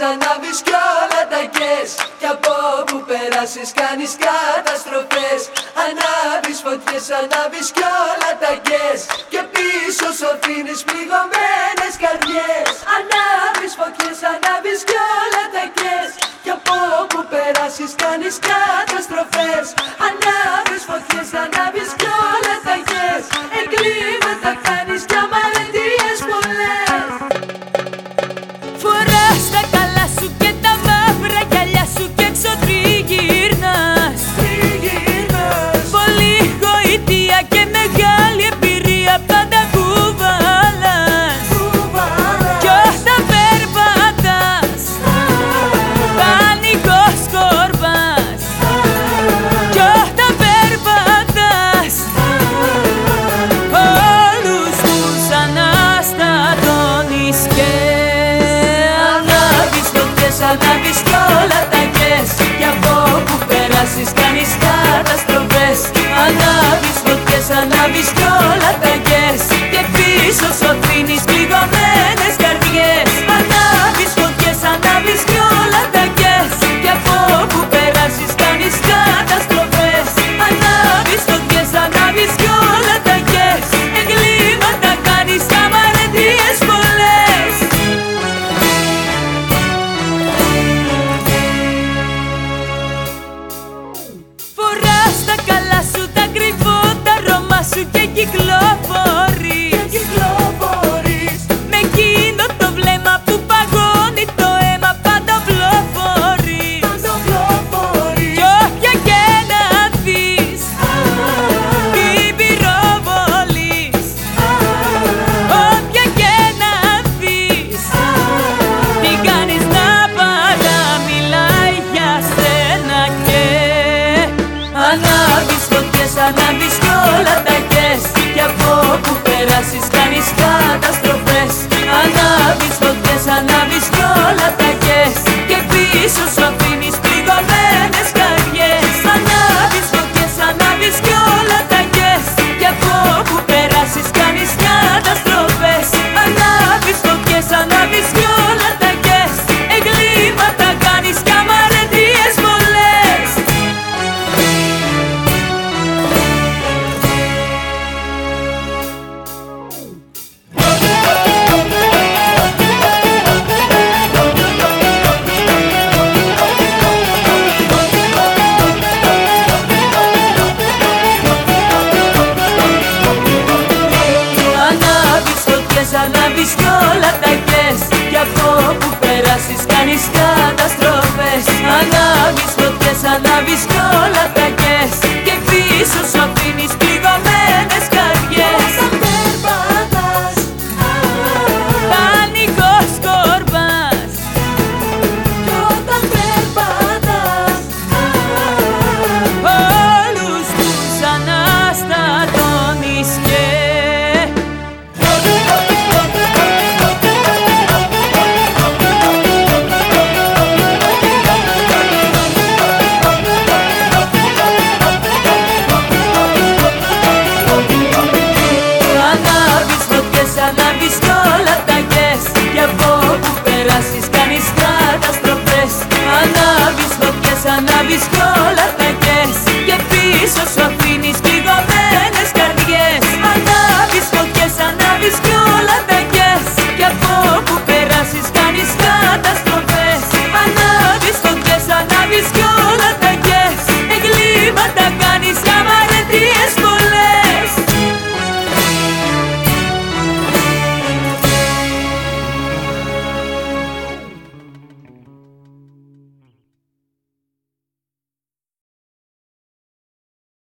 ανάβεις κι όλα τα κες Κι από που περάσεις κάνεις καταστροφές. Ανάβεις φωτιές, ανάβεις κι όλα τα κες Και πίσω σου αφήνεις πληγωμένες καρδιές. Ανάβεις φωτιές, ανάβεις κι όλα τα κες Κι από που περάσεις κάνεις καταστροφές. Ανάβεις φωτιές, ανάβεις mis colas.